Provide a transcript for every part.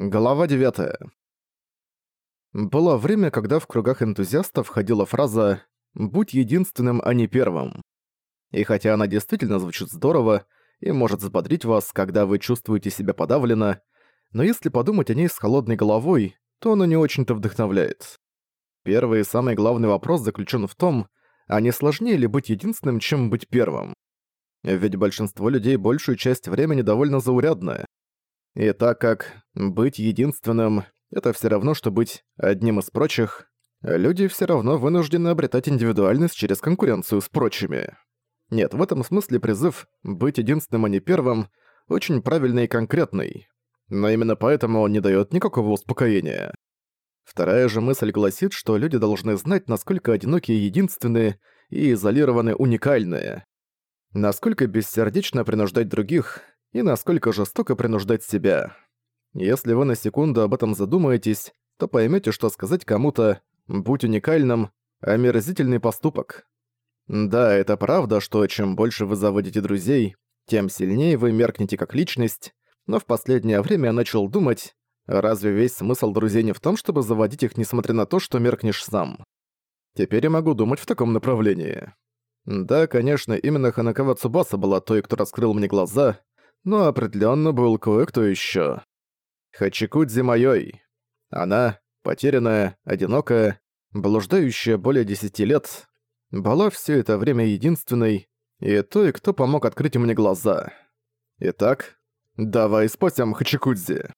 Глава 9. Было время, когда в кругах энтузиастов ходила фраза «Будь единственным, а не первым». И хотя она действительно звучит здорово и может взбодрить вас, когда вы чувствуете себя подавленно, но если подумать о ней с холодной головой, то она не очень-то вдохновляет. Первый и самый главный вопрос заключен в том, а не сложнее ли быть единственным, чем быть первым. Ведь большинство людей большую часть времени довольно заурядное. И так как быть единственным — это все равно, что быть одним из прочих, люди все равно вынуждены обретать индивидуальность через конкуренцию с прочими. Нет, в этом смысле призыв «быть единственным, а не первым» очень правильный и конкретный. Но именно поэтому он не дает никакого успокоения. Вторая же мысль гласит, что люди должны знать, насколько одинокие единственные и изолированные уникальные. Насколько бессердечно принуждать других — и насколько жестоко принуждать себя. Если вы на секунду об этом задумаетесь, то поймете, что сказать кому-то «будь уникальным» — омерзительный поступок. Да, это правда, что чем больше вы заводите друзей, тем сильнее вы меркнете как личность, но в последнее время я начал думать, разве весь смысл друзей не в том, чтобы заводить их, несмотря на то, что меркнешь сам? Теперь я могу думать в таком направлении. Да, конечно, именно Ханакава Цубаса была той, кто раскрыл мне глаза, но определенно был кое-кто еще. Хачикудзи Майой. Она, потерянная, одинокая, блуждающая более десяти лет, была все это время единственной и той, кто помог открыть мне глаза. Итак, давай спасем Хачикудзи.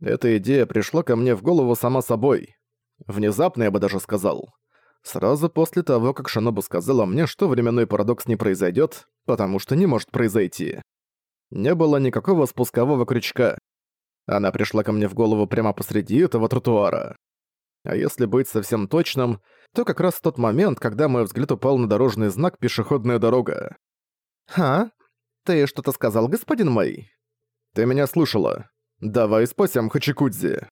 Эта идея пришла ко мне в голову сама собой. Внезапно, я бы даже сказал. Сразу после того, как Шинобу сказала мне, что временной парадокс не произойдет, потому что не может произойти не было никакого спускового крючка. Она пришла ко мне в голову прямо посреди этого тротуара. А если быть совсем точным, то как раз в тот момент, когда мой взгляд упал на дорожный знак «Пешеходная дорога». «Ха? Ты что-то сказал, господин Мэй?» «Ты меня слушала. Давай спасем Хачикудзи».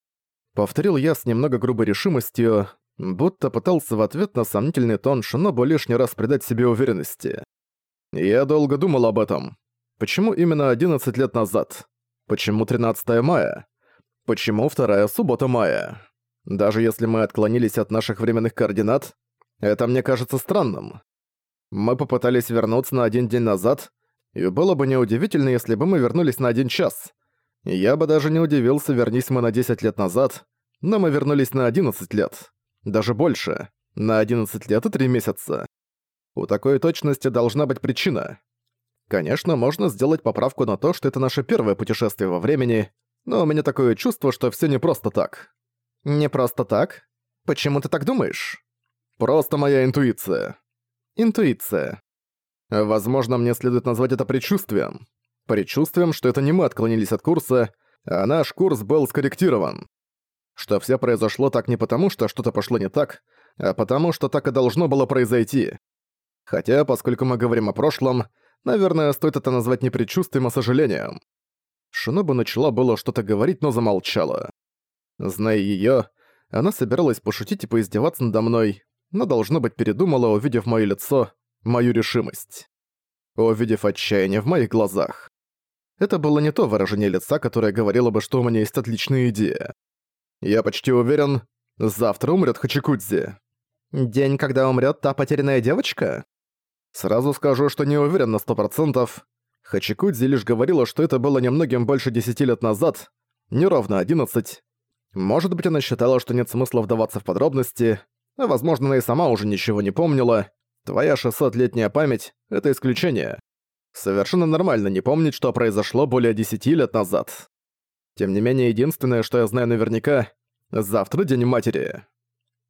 Повторил я с немного грубой решимостью, будто пытался в ответ на сомнительный тон Шинобу лишний раз придать себе уверенности. Я долго думал об этом, Почему именно 11 лет назад? Почему 13 мая? Почему вторая суббота мая? Даже если мы отклонились от наших временных координат, это мне кажется странным. Мы попытались вернуться на один день назад, и было бы неудивительно, если бы мы вернулись на один час. Я бы даже не удивился, вернись мы на 10 лет назад, но мы вернулись на 11 лет. Даже больше. На 11 лет и 3 месяца. У такой точности должна быть причина. Конечно, можно сделать поправку на то, что это наше первое путешествие во времени, но у меня такое чувство, что всё не просто так. Не просто так? Почему ты так думаешь? Просто моя интуиция. Интуиция. Возможно, мне следует назвать это предчувствием. Предчувствием, что это не мы отклонились от курса, а наш курс был скорректирован. Что всё произошло так не потому, что что-то пошло не так, а потому, что так и должно было произойти. Хотя, поскольку мы говорим о прошлом, Наверное, стоит это назвать не предчувствием, а сожалением. Шинобу начала было что-то говорить, но замолчала. Зная её, она собиралась пошутить и поиздеваться надо мной, но, должно быть, передумала, увидев моё лицо, мою решимость. Увидев отчаяние в моих глазах. Это было не то выражение лица, которое говорило бы, что у меня есть отличная идея. Я почти уверен, завтра умрет Хачикудзи. День, когда умрет та потерянная девочка? Сразу скажу, что не уверен на сто процентов. Хачикудзи лишь говорила, что это было немногим больше десяти лет назад, неровно одиннадцать. Может быть, она считала, что нет смысла вдаваться в подробности, а возможно, она и сама уже ничего не помнила. Твоя 600-летняя память — это исключение. Совершенно нормально не помнить, что произошло более десяти лет назад. Тем не менее, единственное, что я знаю наверняка — завтра День Матери.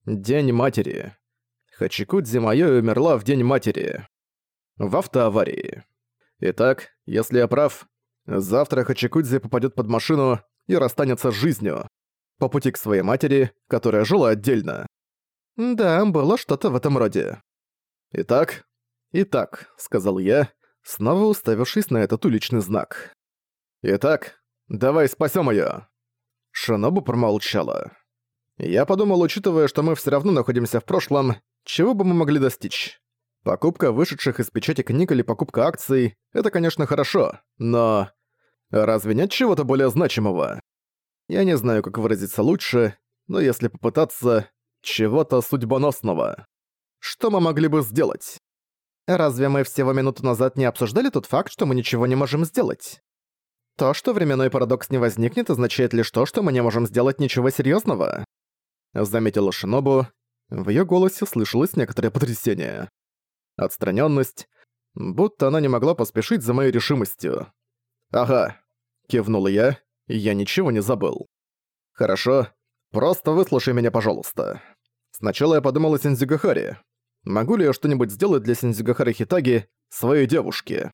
День Матери. Хачикудзи Майой умерла в День Матери в автоаварии. Итак, если я прав, завтра Хачикудзи попадет под машину и расстанется с жизнью. По пути к своей матери, которая жила отдельно. Да, было что-то в этом роде. Итак, итак, сказал я, снова уставившись на этот уличный знак. Итак, давай спасем ее. Шинобу промолчала. Я подумал, учитывая, что мы все равно находимся в прошлом, чего бы мы могли достичь? Покупка вышедших из печати книг или покупка акций – это, конечно, хорошо, но... Разве нет чего-то более значимого? Я не знаю, как выразиться лучше, но если попытаться чего-то судьбоносного. Что мы могли бы сделать? Разве мы всего минуту назад не обсуждали тот факт, что мы ничего не можем сделать? То, что временной парадокс не возникнет, означает лишь то, что мы не можем сделать ничего серьезного. Заметила Шинобу. В ее голосе слышалось некоторое потрясение. Отстраненность, будто она не могла поспешить за моей решимостью. «Ага», — кивнул я, я ничего не забыл. «Хорошо, просто выслушай меня, пожалуйста. Сначала я подумал о Синзигахаре. Могу ли я что-нибудь сделать для Синзигахары Хитаги, своей девушки?»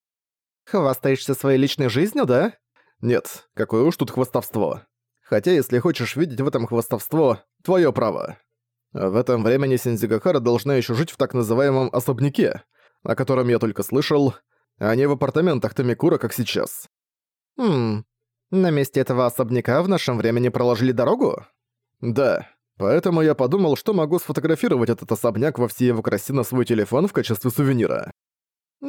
«Хвастаешься своей личной жизнью, да?» «Нет, какое уж тут хвастовство. Хотя, если хочешь видеть в этом хвастовство, твое право. В этом времени Синзигахара должна еще жить в так называемом «особняке», о котором я только слышал, а не в апартаментах Тамикура, как сейчас. Хм, на месте этого особняка в нашем времени проложили дорогу? Да, поэтому я подумал, что могу сфотографировать этот особняк во всей его красе на свой телефон в качестве сувенира.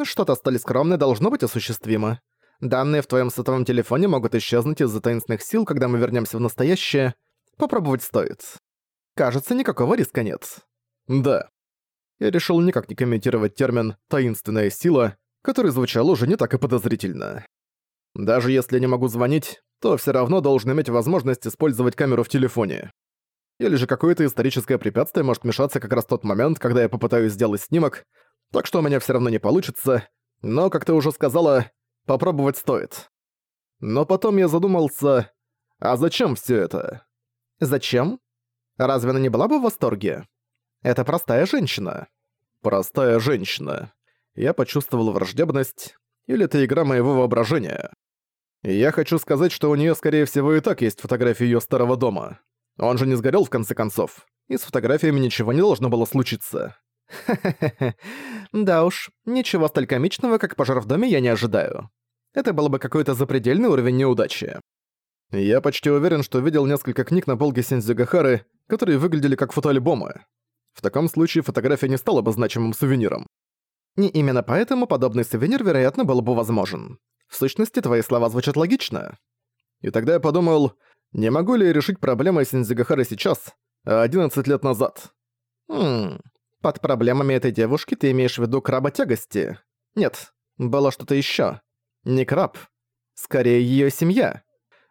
Что-то столь скромное должно быть осуществимо. Данные в твоем сотовом телефоне могут исчезнуть из-за таинственных сил, когда мы вернемся в настоящее. Попробовать стоит. Кажется, никакого риска нет. Да. Я решил никак не комментировать термин «таинственная сила», который звучал уже не так и подозрительно. Даже если не могу звонить, то все равно должен иметь возможность использовать камеру в телефоне. Или же какое-то историческое препятствие может мешаться как раз в тот момент, когда я попытаюсь сделать снимок, так что у меня все равно не получится, но, как ты уже сказала, попробовать стоит. Но потом я задумался, а зачем все это? Зачем? Разве она не была бы в восторге? Это простая женщина. Простая женщина. Я почувствовал враждебность, или это игра моего воображения. Я хочу сказать, что у нее, скорее всего, и так есть фотография ее старого дома. Он же не сгорел в конце концов, и с фотографиями ничего не должно было случиться. Хе-хе-хе. Да уж, ничего столь комичного, как пожар в доме, я не ожидаю. Это был бы какой-то запредельный уровень неудачи. Я почти уверен, что видел несколько книг на полке Сензюгахары, которые выглядели как фотоальбомы. В таком случае фотография не стала бы значимым сувениром. И именно поэтому подобный сувенир, вероятно, был бы возможен. В сущности, твои слова звучат логично. И тогда я подумал, не могу ли я решить проблемы Синзигахары сейчас, а 11 лет назад? Хм, под проблемами этой девушки ты имеешь в виду краба тягости? Нет, было что-то ещё. Не краб. Скорее, её семья.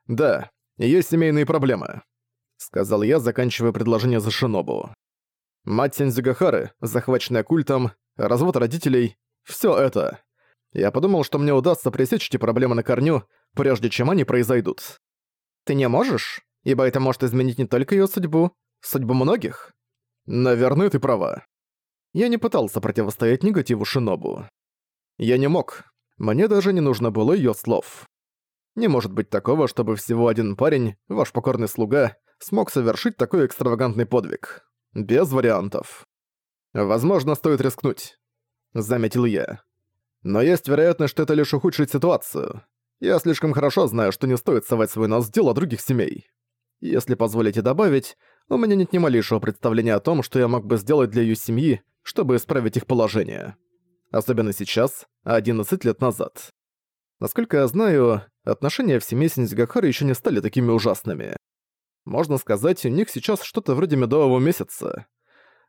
«Да, есть семейные проблемы», — сказал я, заканчивая предложение за Шинобу. «Мать Сензигахары, захваченная культом, развод родителей — всё это. Я подумал, что мне удастся пресечь эти проблемы на корню, прежде чем они произойдут. Ты не можешь? Ибо это может изменить не только её судьбу, судьбу многих. Наверное, ты права. Я не пытался противостоять негативу Шинобу. Я не мог. Мне даже не нужно было её слов. Не может быть такого, чтобы всего один парень, ваш покорный слуга, смог совершить такой экстравагантный подвиг. Без вариантов. Возможно, стоит рискнуть. Заметил я. Но есть вероятность, что это лишь ухудшит ситуацию. Я слишком хорошо знаю, что не стоит совать свой нос в дело других семей. Если позволите добавить, у меня нет ни малейшего представления о том, что я мог бы сделать для ее семьи, чтобы исправить их положение. Особенно сейчас, 11 лет назад. Насколько я знаю, отношения в семье Синзигахары еще не стали такими ужасными. Можно сказать, у них сейчас что-то вроде медового месяца.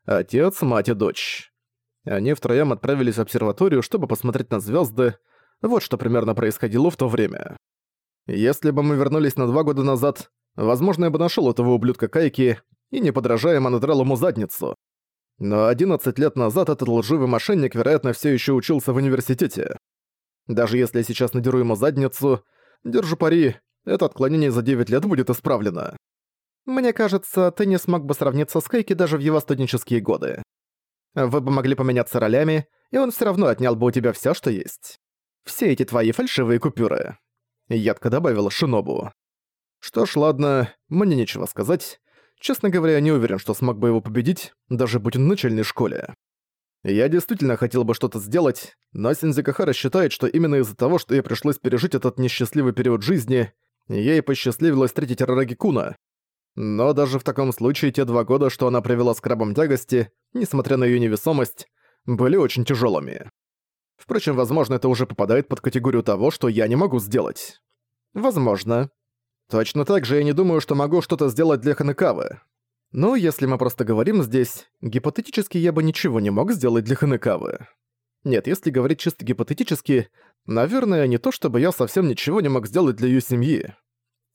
Отец, мать и дочь. Они втроём отправились в обсерваторию, чтобы посмотреть на звезды. Вот что примерно происходило в то время. Если бы мы вернулись на два года назад, возможно, я бы нашел этого ублюдка Кайки и неподражаемо надрал ему задницу. Но 11 лет назад этот лживый мошенник, вероятно, все еще учился в университете. Даже если я сейчас надеру ему задницу, держу пари, это отклонение за 9 лет будет исправлено. Мне кажется, ты не смог бы сравниться с Кейки даже в его студенческие годы. Вы бы могли поменяться ролями, и он все равно отнял бы у тебя все, что есть. Все эти твои фальшивые купюры. Ядко добавила Шинобу. Что ж, ладно, мне нечего сказать. Честно говоря, я не уверен, что смог бы его победить, даже будь он в начальной школе. Я действительно хотел бы что-то сделать, но Синзикахара считает, что именно из-за того, что ей пришлось пережить этот несчастливый период жизни, ей посчастливилось встретить Рараги Куна. Но даже в таком случае те два года, что она провела с крабом тягости, несмотря на ее невесомость, были очень тяжелыми. Впрочем, возможно, это уже попадает под категорию того, что я не могу сделать. Возможно. Точно так же я не думаю, что могу что-то сделать для Ханекавы. Но если мы просто говорим здесь, гипотетически я бы ничего не мог сделать для Ханекавы. Нет, если говорить чисто гипотетически, наверное, не то чтобы я совсем ничего не мог сделать для её семьи.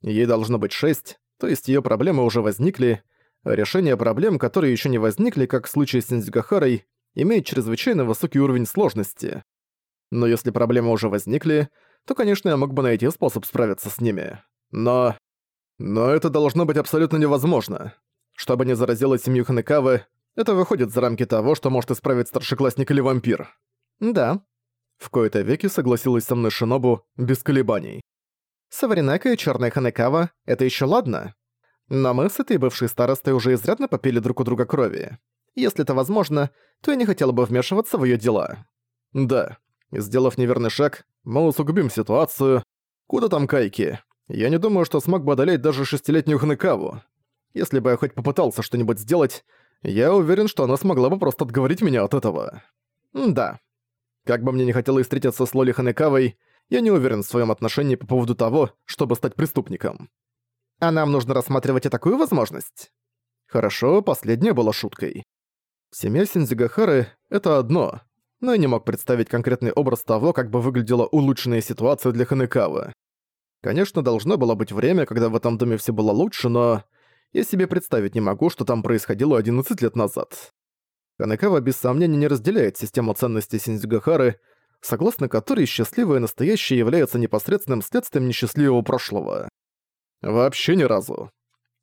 Ей должно быть шесть, то есть её проблемы уже возникли, решение проблем, которые ещё не возникли, как в случае с Синдзюгахарой, имеет чрезвычайно высокий уровень сложности. Но если проблемы уже возникли, то, конечно, я мог бы найти способ справиться с ними. Но... Но это должно быть абсолютно невозможно. Чтобы не заразило семью Ханекавы, это выходит за рамки того, что может исправить старшеклассник или вампир. Да. В кои-то веки согласилась со мной Шинобу без колебаний. Саваринека и Чёрная Ханекава — это ещё ладно. Но мы с этой бывшей старостой уже изрядно попили друг у друга крови. Если это возможно, то я не хотела бы вмешиваться в её дела. Да, сделав неверный шаг, мы усугубим ситуацию. Куда там Кайки? Я не думаю, что смог бы одолеть даже шестилетнюю Ханекаву. Если бы я хоть попытался что-нибудь сделать, я уверен, что она смогла бы просто отговорить меня от этого. да. Как бы мне не хотелось встретиться с Лоли Ханекавой, я не уверен в своем отношении по поводу того, чтобы стать преступником. А нам нужно рассматривать и такую возможность? Хорошо, последняя была шуткой. Семья Синдзигахары — это одно, но я не мог представить конкретный образ того, как бы выглядела улучшенная ситуация для Ханекавы. Конечно, должно было быть время, когда в этом доме все было лучше, но я себе представить не могу, что там происходило 11 лет назад. Ханекава без сомнения не разделяет систему ценностей Синдзюгахары, согласно которой счастливое настоящее является непосредственным следствием несчастливого прошлого. Вообще ни разу.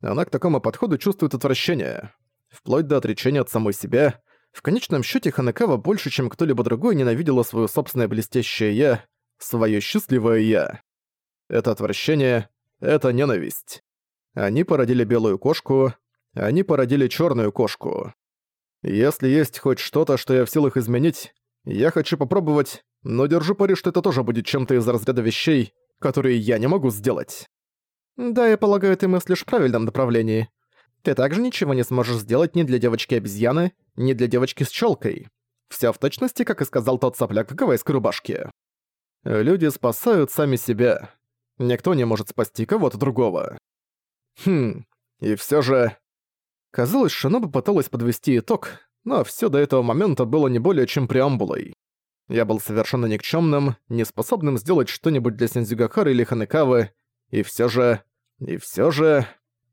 Она к такому подходу чувствует отвращение. Вплоть до отречения от самой себя. В конечном счете Ханекава больше, чем кто-либо другой, ненавидела свое собственное блестящее «я», свое счастливое «я». Это отвращение — это ненависть. Они породили белую кошку, они породили черную кошку. Если есть хоть что-то, что я в силах изменить, я хочу попробовать, но держу пари, что это тоже будет чем-то из разряда вещей, которые я не могу сделать. Да, я полагаю, ты мыслишь в правильном направлении. Ты также ничего не сможешь сделать ни для девочки-обезьяны, ни для девочки с челкой. Всё в точности, как и сказал тот сопляк в гавайской рубашке. Люди спасают сами себя. Никто не может спасти кого-то другого. Хм, и всё же... Казалось, Шиноба пыталась подвести итог, но все до этого момента было не более чем преамбулой. Я был совершенно никчемным, неспособным сделать что-нибудь для Сензюгахары или Ханекавы, и все же... И все же...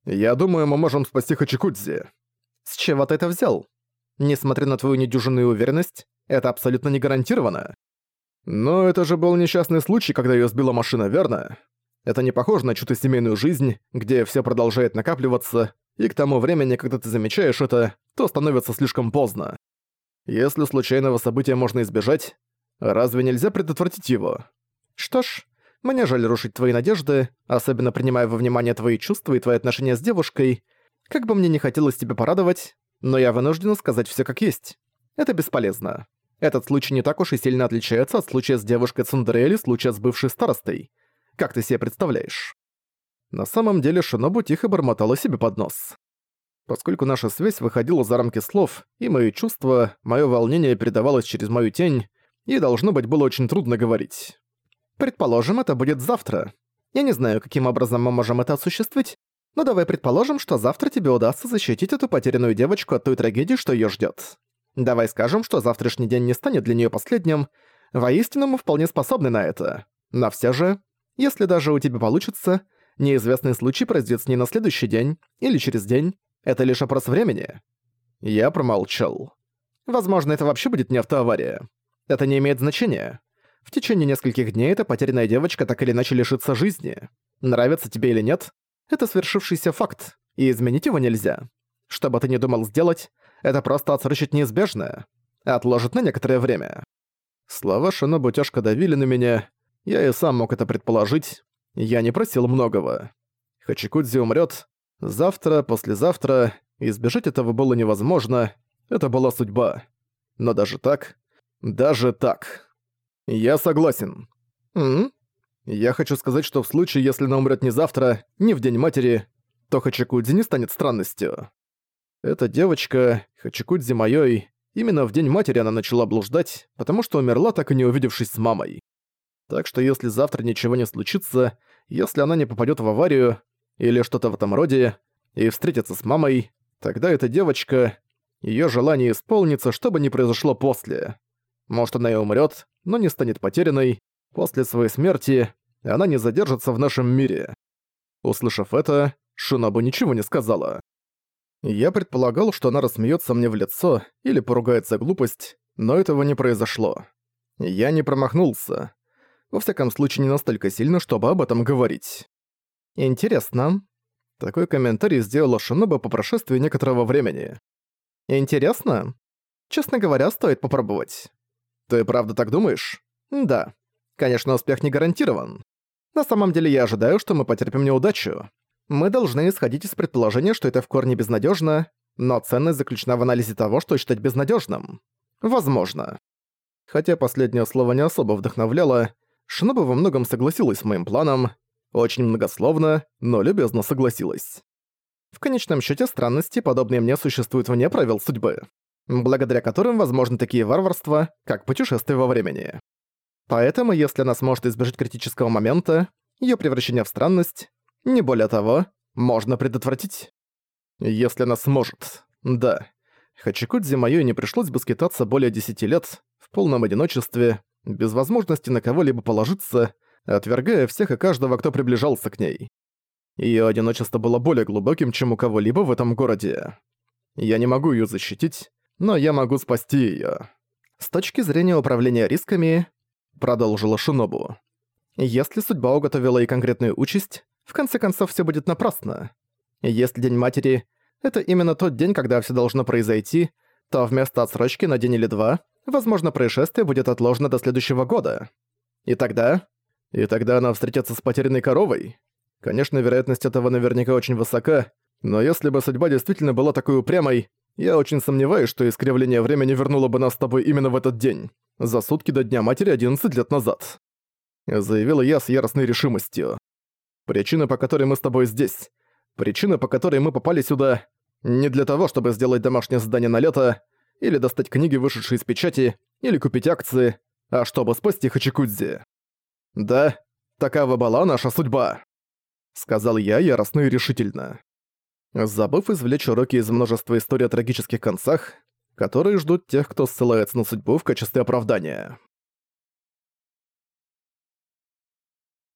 Я думаю, мы можем спасти Хачикудзи. С чего ты это взял? Несмотря на твою недюжинную уверенность, это абсолютно не гарантировано. Но это же был несчастный случай, когда её сбила машина, верно? Это не похоже на чью-то семейную жизнь, где все продолжает накапливаться, и к тому времени, когда ты замечаешь это, то становится слишком поздно. Если случайного события можно избежать, разве нельзя предотвратить его? Что ж, мне жаль рушить твои надежды, особенно принимая во внимание твои чувства и твои отношения с девушкой. Как бы мне не хотелось тебя порадовать, но я вынуждена сказать все как есть. Это бесполезно. Этот случай не так уж и сильно отличается от случая с девушкой Цундере или случая с бывшей старостой. Как ты себе представляешь? На самом деле Шинобу тихо бормотала себе под нос. Поскольку наша связь выходила за рамки слов, и мои чувства, мое волнение передавалось через мою тень, и, должно быть, было очень трудно говорить. Предположим, это будет завтра. Я не знаю, каким образом мы можем это осуществить, но давай предположим, что завтра тебе удастся защитить эту потерянную девочку от той трагедии, что её ждёт. Давай скажем, что завтрашний день не станет для неё последним. Воистину, мы вполне способны на это. Но всё же, если даже у тебя получится, Неизвестный случай произойдет с ней на следующий день или через день. Это лишь вопрос времени. Я промолчал. Возможно, это вообще будет не автоавария. Это не имеет значения. В течение нескольких дней эта потерянная девочка так или иначе лишится жизни. Нравится тебе или нет, это свершившийся факт, и изменить его нельзя. Что бы ты ни думал сделать, это просто отсрочить неизбежное. Отложит на некоторое время. Слова Шинобу тяжко давили на меня, я и сам мог это предположить, я не просил многого. Хачикудзи умрет. Завтра, послезавтра. Избежать этого было невозможно. Это была судьба. Но даже так... Даже так... Я согласен. М? Я хочу сказать, что в случае, если она умрет не завтра, не в День Матери, то Хачикудзи не станет странностью. Эта девочка, Хачикудзи моей, именно в День Матери она начала блуждать, потому что умерла, так и не увидевшись с мамой. Так что если завтра ничего не случится, если она не попадет в аварию, или что-то в этом роде, и встретиться с мамой, тогда эта девочка, ее желание исполнится, что бы ни произошло после. Может, она и умрет, но не станет потерянной. После своей смерти она не задержится в нашем мире. Услышав это, Шинобу ничего не сказала. Я предполагал, что она рассмеется мне в лицо или поругает за глупость, но этого не произошло. Я не промахнулся. Во всяком случае, не настолько сильно, чтобы об этом говорить. Интересно. Такой комментарий сделала Шиноба по прошествии некоторого времени. Интересно? Честно говоря, стоит попробовать. Ты правда так думаешь? Да. Конечно, успех не гарантирован. На самом деле я ожидаю, что мы потерпим неудачу. Мы должны исходить из предположения, что это в корне безнадежно, но ценность заключена в анализе того, что считать безнадежным. Возможно. Хотя последнее слово не особо вдохновляло, Шиноба во многом согласилась с моим планом, очень многословно, но любезно согласилась. В конечном счете странности, подобные мне, существуют вне правил судьбы, благодаря которым возможны такие варварства, как путешествие во времени. Поэтому, если она сможет избежать критического момента, ее превращение в странность, не более того, можно предотвратить. Если она сможет, да. Хачикудзе моё не пришлось бы скитаться более десяти лет, в полном одиночестве, без возможности на кого-либо положиться, отвергая всех и каждого, кто приближался к ней. Её одиночество было более глубоким, чем у кого-либо в этом городе. Я не могу её защитить, но я могу спасти её. С точки зрения управления рисками, продолжила Шинобу. Если судьба уготовила ей конкретную участь, в конце концов все будет напрасно. Если День Матери — это именно тот день, когда все должно произойти, то вместо отсрочки на день или два, возможно, происшествие будет отложено до следующего года. И тогда... И тогда она встретится с потерянной коровой. Конечно, вероятность этого наверняка очень высока, но если бы судьба действительно была такой упрямой, я очень сомневаюсь, что искривление времени вернуло бы нас с тобой именно в этот день, за сутки до Дня Матери 11 лет назад. Заявила я с яростной решимостью. Причина, по которой мы с тобой здесь. Причина, по которой мы попали сюда. Не для того, чтобы сделать домашнее задание на лето, или достать книги, вышедшие из печати, или купить акции, а чтобы спасти Хачикудзи. Да, такова была наша судьба. Сказал я яростно и решительно. Забыв извлечь уроки из множества историй о трагических концах, которые ждут тех, кто ссылается на судьбу в качестве оправдания.